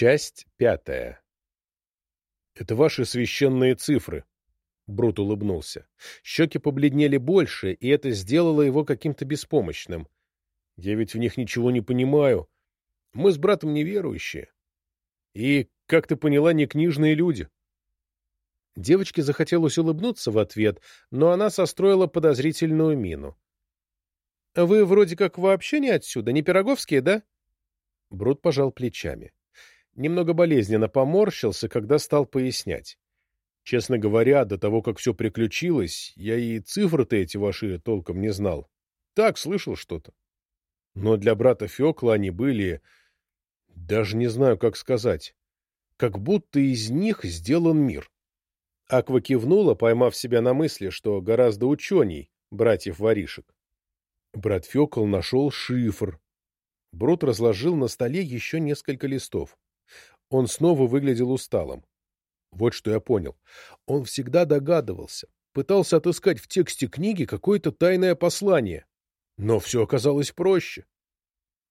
Часть пятая. «Это ваши священные цифры», — Брут улыбнулся. Щеки побледнели больше, и это сделало его каким-то беспомощным. «Я ведь в них ничего не понимаю. Мы с братом неверующие. И, как ты поняла, не книжные люди». Девочке захотелось улыбнуться в ответ, но она состроила подозрительную мину. «Вы вроде как вообще не отсюда, не пироговские, да?» Брут пожал плечами немного болезненно поморщился, когда стал пояснять. Честно говоря, до того, как все приключилось, я и цифры-то эти ваши толком не знал. Так, слышал что-то. Но для брата Фекла они были... Даже не знаю, как сказать. Как будто из них сделан мир. Аква кивнула, поймав себя на мысли, что гораздо ученей братьев-воришек. Брат Фекл нашел шифр. Брут разложил на столе еще несколько листов. Он снова выглядел усталым. Вот что я понял. Он всегда догадывался, пытался отыскать в тексте книги какое-то тайное послание. Но все оказалось проще.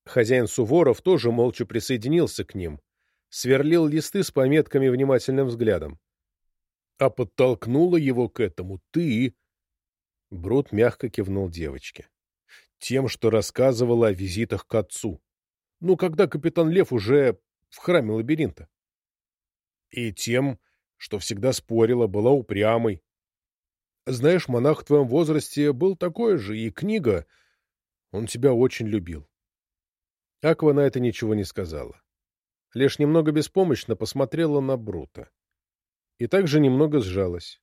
Хозяин Суворов тоже молча присоединился к ним, сверлил листы с пометками внимательным взглядом. А подтолкнула его к этому ты. Брут мягко кивнул девочке. Тем, что рассказывала о визитах к отцу. Ну, когда капитан Лев уже в храме лабиринта. И тем, что всегда спорила, была упрямой. Знаешь, монах в твоем возрасте был такой же, и книга... Он тебя очень любил. Аква на это ничего не сказала. Лишь немного беспомощно посмотрела на Брута. И также немного сжалась.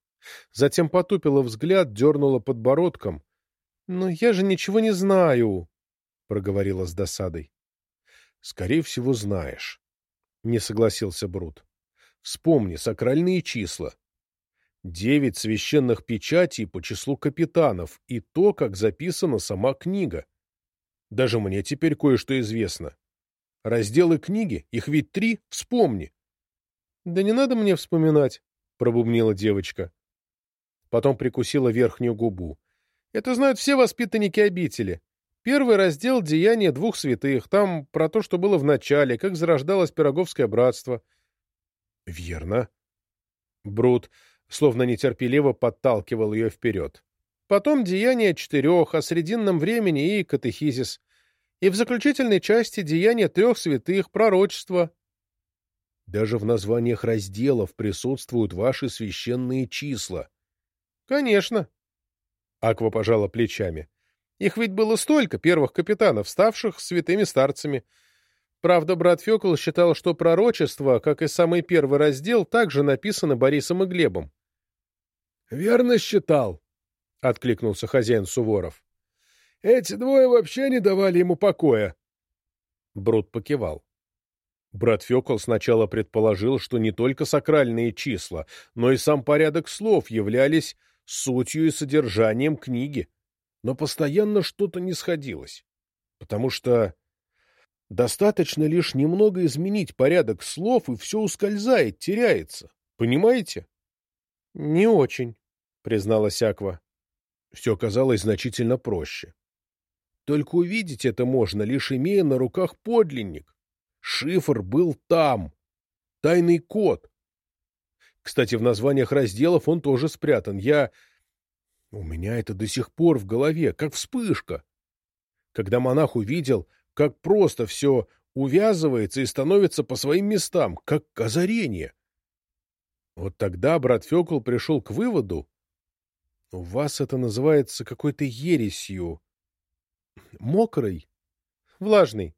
Затем потупила взгляд, дернула подбородком. — Но я же ничего не знаю, — проговорила с досадой. — Скорее всего, знаешь не согласился Брут. Вспомни сакральные числа. Девять священных печатей по числу капитанов и то, как записана сама книга. Даже мне теперь кое-что известно. Разделы книги, их ведь три, вспомни. — Да не надо мне вспоминать, — пробубнила девочка. Потом прикусила верхнюю губу. — Это знают все воспитанники обители. Первый раздел «Деяния двух святых». Там про то, что было в начале, как зарождалось Пироговское братство. — Верно. Брут словно нетерпеливо подталкивал ее вперед. Потом «Деяния четырех», о срединном времени и катехизис. И в заключительной части «Деяния трех святых», пророчество. Даже в названиях разделов присутствуют ваши священные числа. — Конечно. Аква пожала плечами. Их ведь было столько, первых капитанов, ставших святыми старцами. Правда, брат Фекл считал, что пророчество, как и самый первый раздел, также написано Борисом и Глебом. — Верно считал, — откликнулся хозяин Суворов. — Эти двое вообще не давали ему покоя. Брут покивал. Брат Фекл сначала предположил, что не только сакральные числа, но и сам порядок слов являлись сутью и содержанием книги но постоянно что-то не сходилось, потому что достаточно лишь немного изменить порядок слов, и все ускользает, теряется. Понимаете? — Не очень, — призналась Аква. Все казалось значительно проще. Только увидеть это можно, лишь имея на руках подлинник. Шифр был там. Тайный код. Кстати, в названиях разделов он тоже спрятан. Я у меня это до сих пор в голове, как вспышка. Когда монах увидел, как просто все увязывается и становится по своим местам, как озарение. Вот тогда брат Фекл пришел к выводу, у вас это называется какой-то ересью. Мокрый? Влажный,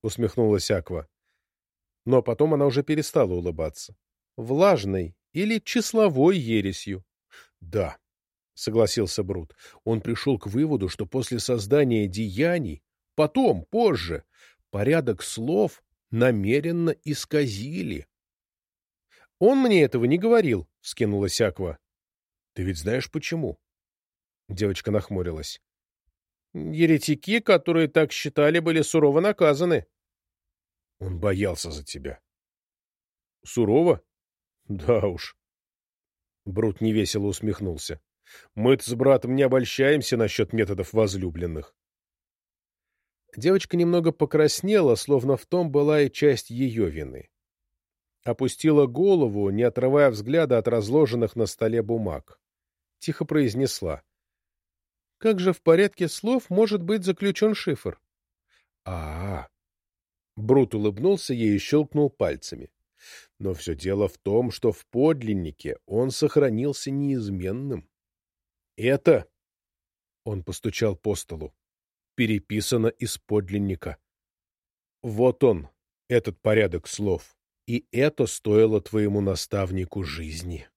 усмехнулась Аква. Но потом она уже перестала улыбаться. Влажной или числовой ересью. Да, — согласился Брут. Он пришел к выводу, что после создания деяний, потом, позже, порядок слов намеренно исказили. — Он мне этого не говорил, — вскинулась Аква. — Ты ведь знаешь, почему? Девочка нахмурилась. — Еретики, которые так считали, были сурово наказаны. — Он боялся за тебя. — Сурово? — Да уж. Брут невесело усмехнулся. Мы с братом не обольщаемся насчет методов возлюбленных. Девочка немного покраснела, словно в том была и часть ее вины. опустила голову, не отрывая взгляда от разложенных на столе бумаг. Тихо произнесла. «Как же в порядке слов может быть заключен шифр?» «А-а-а!» Брут улыбнулся ей и щелкнул пальцами. Но все дело в том, что в подлиннике он сохранился неизменным. «Это...» — он постучал по столу. «Переписано из подлинника. Вот он, этот порядок слов, и это стоило твоему наставнику жизни».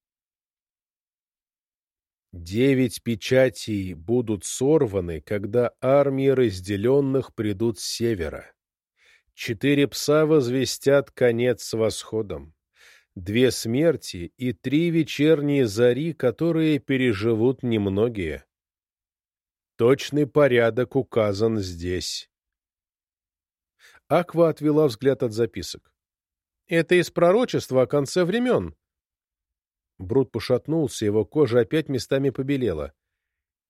Девять печатей будут сорваны, когда армии разделенных придут с севера. Четыре пса возвестят конец с восходом. Две смерти и три вечерние зари, которые переживут немногие. Точный порядок указан здесь. Аква отвела взгляд от записок. Это из пророчества о конце времен. Брут пошатнулся, его кожа опять местами побелела.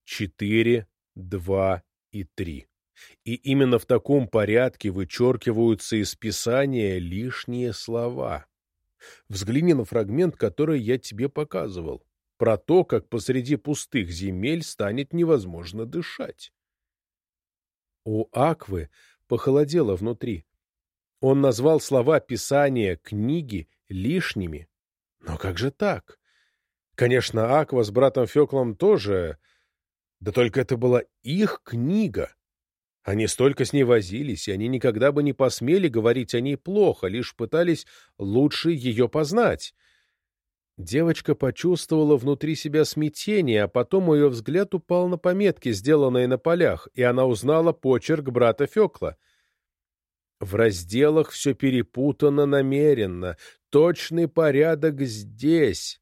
Четыре, два и три. И именно в таком порядке вычеркиваются из Писания лишние слова. Взгляни на фрагмент, который я тебе показывал, про то, как посреди пустых земель станет невозможно дышать. У Аквы похолодело внутри. Он назвал слова Писания книги лишними. Но как же так? Конечно, Аква с братом Феклом тоже... Да только это была их книга. Они столько с ней возились, и они никогда бы не посмели говорить о ней плохо, лишь пытались лучше ее познать. Девочка почувствовала внутри себя смятение, а потом ее взгляд упал на пометки, сделанные на полях, и она узнала почерк брата Фекла. В разделах все перепутано намеренно, точный порядок здесь.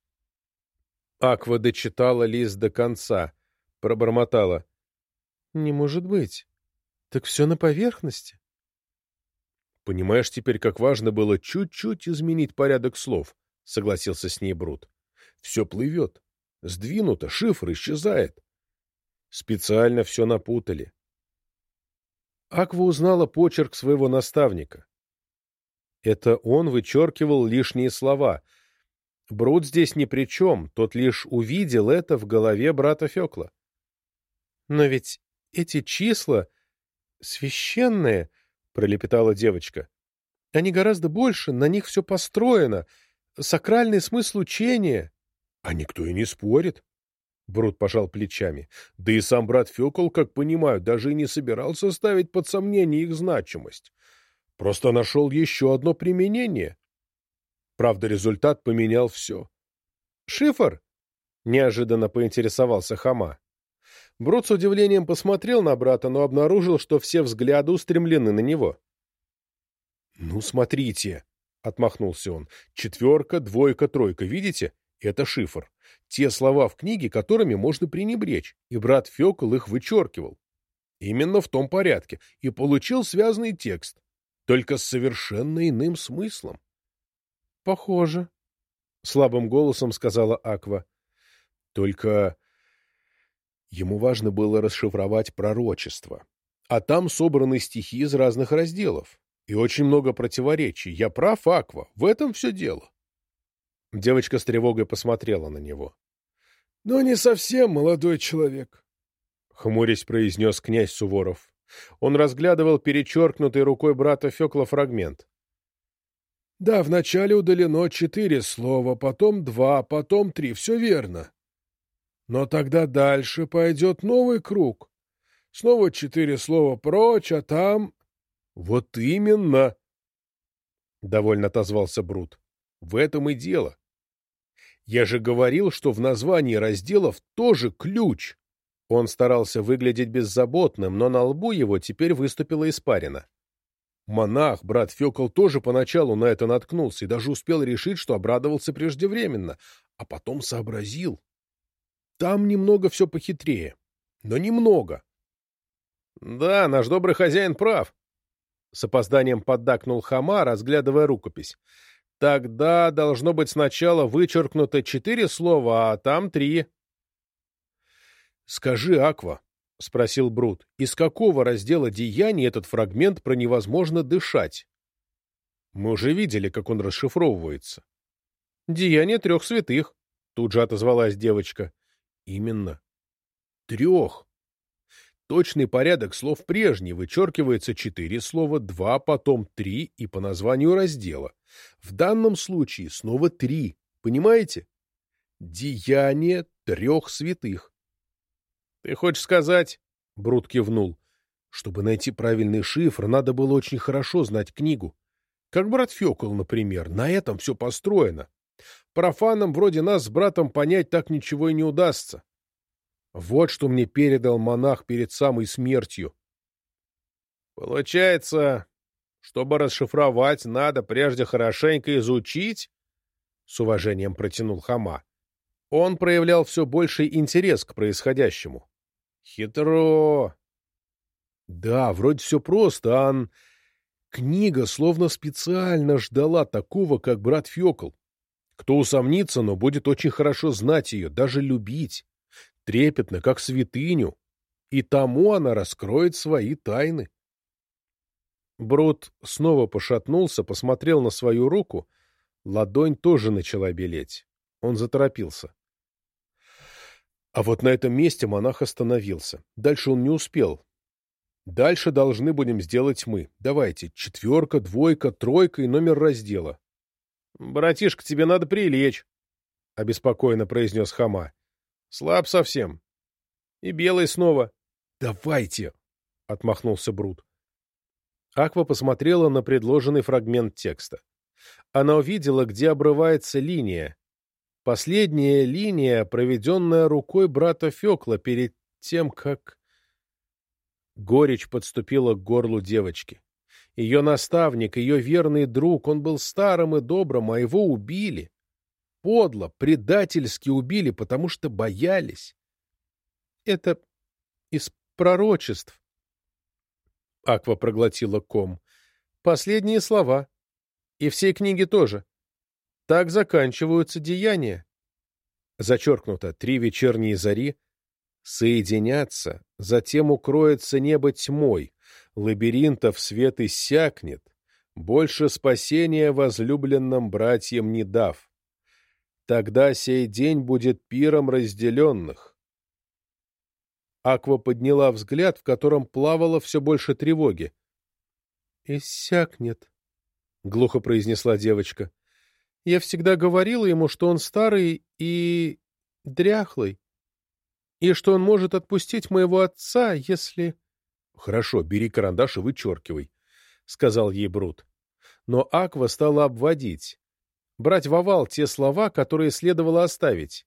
Аква дочитала лист до конца, пробормотала. — Не может быть. Так все на поверхности. Понимаешь теперь, как важно было чуть-чуть изменить порядок слов, согласился с ней Брут. Все плывет. Сдвинуто, шифр исчезает. Специально все напутали. Аква узнала почерк своего наставника. Это он вычеркивал лишние слова. Брут здесь ни при чем, тот лишь увидел это в голове брата Фекла. Но ведь эти числа священные, — пролепетала девочка. — Они гораздо больше, на них все построено, сакральный смысл учения. — А никто и не спорит. Брут пожал плечами. Да и сам брат Фекол, как понимаю, даже и не собирался ставить под сомнение их значимость. Просто нашел еще одно применение. Правда, результат поменял все. — Шифр? — неожиданно поинтересовался Хама. Брод с удивлением посмотрел на брата, но обнаружил, что все взгляды устремлены на него. «Ну, смотрите», — отмахнулся он, — «четверка, двойка, тройка, видите? Это шифр. Те слова в книге, которыми можно пренебречь, и брат Фекл их вычеркивал. Именно в том порядке, и получил связанный текст, только с совершенно иным смыслом». «Похоже», — слабым голосом сказала Аква. «Только Ему важно было расшифровать пророчество. А там собраны стихи из разных разделов. И очень много противоречий. Я прав, Аква, в этом все дело. Девочка с тревогой посмотрела на него. — Но не совсем молодой человек, — хмурясь произнес князь Суворов. Он разглядывал перечеркнутый рукой брата Фекла фрагмент. — Да, вначале удалено четыре слова, потом два, потом три. Все верно. Но тогда дальше пойдет новый круг. Снова четыре слова прочь, а там... — Вот именно! — довольно отозвался Брут. — В этом и дело. Я же говорил, что в названии разделов тоже ключ. Он старался выглядеть беззаботным, но на лбу его теперь выступила испарина. Монах, брат Фекол, тоже поначалу на это наткнулся и даже успел решить, что обрадовался преждевременно, а потом сообразил. Там немного все похитрее. Но немного. Да, наш добрый хозяин прав. С опозданием поддакнул Хама, разглядывая рукопись. Тогда должно быть сначала вычеркнуто четыре слова, а там три. Скажи, Аква, — спросил Брут, — из какого раздела деяний этот фрагмент про невозможно дышать? Мы уже видели, как он расшифровывается. «Деяние трех святых», — тут же отозвалась девочка. «Именно. Трех. Точный порядок слов прежний, вычеркивается четыре слова, два, потом три и по названию раздела. В данном случае снова три. Понимаете? Деяние трех святых. — Ты хочешь сказать, — Брут кивнул, — чтобы найти правильный шифр, надо было очень хорошо знать книгу. Как брат Фёкл, например, на этом все построено. Профанам вроде нас с братом понять так ничего и не удастся. Вот что мне передал монах перед самой смертью. Получается, чтобы расшифровать, надо прежде хорошенько изучить? С уважением протянул Хама. Он проявлял все больший интерес к происходящему. Хитро. Да, вроде все просто, Ан... Книга словно специально ждала такого, как брат Фёкл. Кто усомнится, но будет очень хорошо знать ее, даже любить. Трепетно, как святыню. И тому она раскроет свои тайны. Брут снова пошатнулся, посмотрел на свою руку. Ладонь тоже начала белеть. Он заторопился. А вот на этом месте монах остановился. Дальше он не успел. Дальше должны будем сделать мы. Давайте, четверка, двойка, тройка и номер раздела. — Братишка, тебе надо прилечь, — обеспокоенно произнес Хама. — Слаб совсем. И белый снова. — Давайте, — отмахнулся Брут. Аква посмотрела на предложенный фрагмент текста. Она увидела, где обрывается линия, Последняя линия, проведенная рукой брата Фекла перед тем, как... Горечь подступила к горлу девочки. Ее наставник, ее верный друг, он был старым и добрым, а его убили. Подло, предательски убили, потому что боялись. Это из пророчеств. Аква проглотила ком. Последние слова. И всей книги тоже. Так заканчиваются деяния. Зачеркнуто три вечерние зари соединятся, затем укроется небо тьмой, лабиринтов свет иссякнет, больше спасения возлюбленным братьям не дав. Тогда сей день будет пиром разделенных. Аква подняла взгляд, в котором плавало все больше тревоги. «Иссякнет», — глухо произнесла девочка. Я всегда говорила ему, что он старый и дряхлый, и что он может отпустить моего отца, если... — Хорошо, бери карандаш и вычеркивай, — сказал ей Брут. Но Аква стала обводить, брать в овал те слова, которые следовало оставить.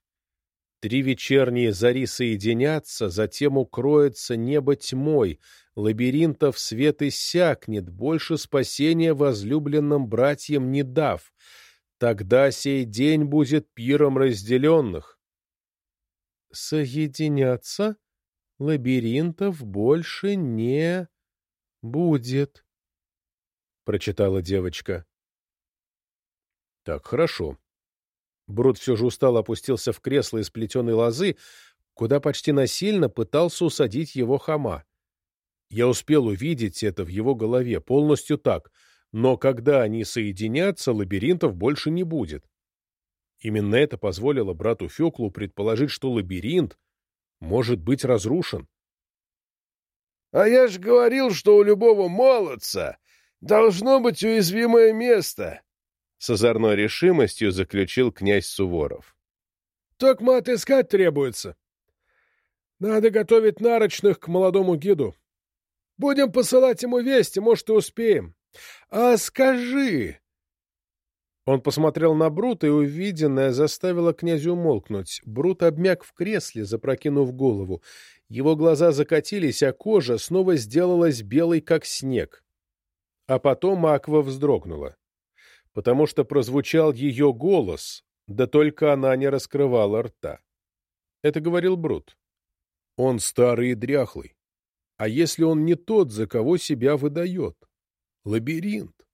Три вечерние зари соединятся, затем укроется небо тьмой, лабиринтов свет иссякнет, больше спасения возлюбленным братьям не дав — Тогда сей день будет пиром разделенных. Соединяться лабиринтов больше не будет, — прочитала девочка. Так, хорошо. Брут все же устал опустился в кресло из плетеной лозы, куда почти насильно пытался усадить его хама. Я успел увидеть это в его голове, полностью так — но когда они соединятся, лабиринтов больше не будет. Именно это позволило брату Феклу предположить, что лабиринт может быть разрушен. — А я ж говорил, что у любого молодца должно быть уязвимое место, — с озорной решимостью заключил князь Суворов. — Токма отыскать требуется. Надо готовить нарочных к молодому гиду. Будем посылать ему вести, может, и успеем. «А скажи...» Он посмотрел на Брута, и увиденное заставило князю умолкнуть. Брут обмяк в кресле, запрокинув голову. Его глаза закатились, а кожа снова сделалась белой, как снег. А потом Аква вздрогнула, потому что прозвучал ее голос, да только она не раскрывала рта. Это говорил Брут. Он старый и дряхлый. А если он не тот, за кого себя выдает? Лабиринт.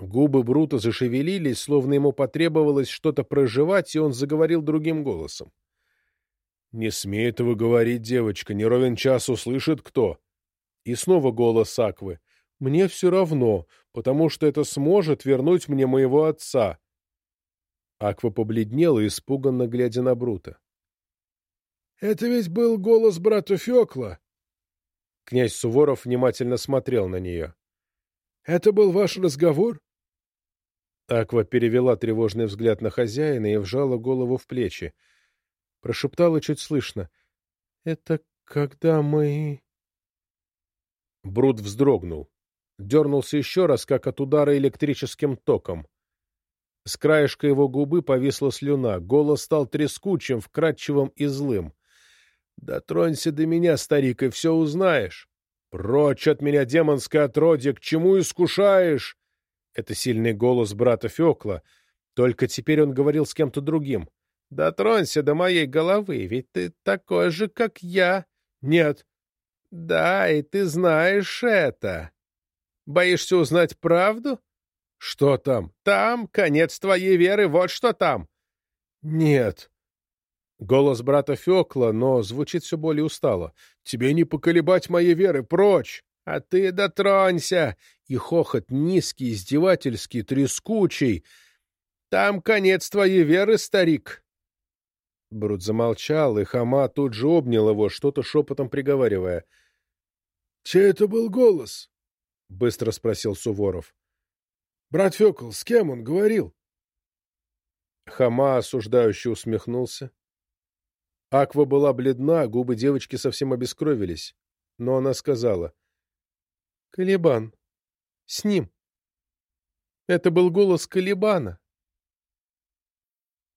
Губы Брута зашевелились, словно ему потребовалось что-то проживать, и он заговорил другим голосом. — Не смей этого говорить, девочка, не ровен час услышит кто. И снова голос Аквы. — Мне все равно. потому что это сможет вернуть мне моего отца. Аква побледнела, испуганно глядя на Брута. — Это ведь был голос брата Фекла. Князь Суворов внимательно смотрел на нее. — Это был ваш разговор? Аква перевела тревожный взгляд на хозяина и вжала голову в плечи. Прошептала чуть слышно. — Это когда мы... Брут вздрогнул. Дернулся еще раз, как от удара электрическим током. С краешка его губы повисла слюна, голос стал трескучим, вкрадчивым и злым. «Дотронься до меня, старик, и все узнаешь. Прочь от меня, демонское отродье, к чему искушаешь?» Это сильный голос брата Фекла, только теперь он говорил с кем-то другим. «Дотронься до моей головы, ведь ты такой же, как я». «Нет». «Да, и ты знаешь это. Боишься узнать правду?» «Что там?» «Там конец твоей веры, вот что там!» «Нет». Голос брата Фекла, но звучит все более устало. «Тебе не поколебать моей веры, прочь! А ты дотронься!» И хохот низкий, издевательский, трескучий. «Там конец твоей веры, старик!» Брут замолчал, и Хама тут же обнял его, что-то шепотом приговаривая. — Чей это был голос? — быстро спросил Суворов. Брат Фекл, с кем он говорил? Хама осуждающе усмехнулся. Аква была бледна, губы девочки совсем обескровились. Но она сказала. — Калибан. С ним. Это был голос Калибана.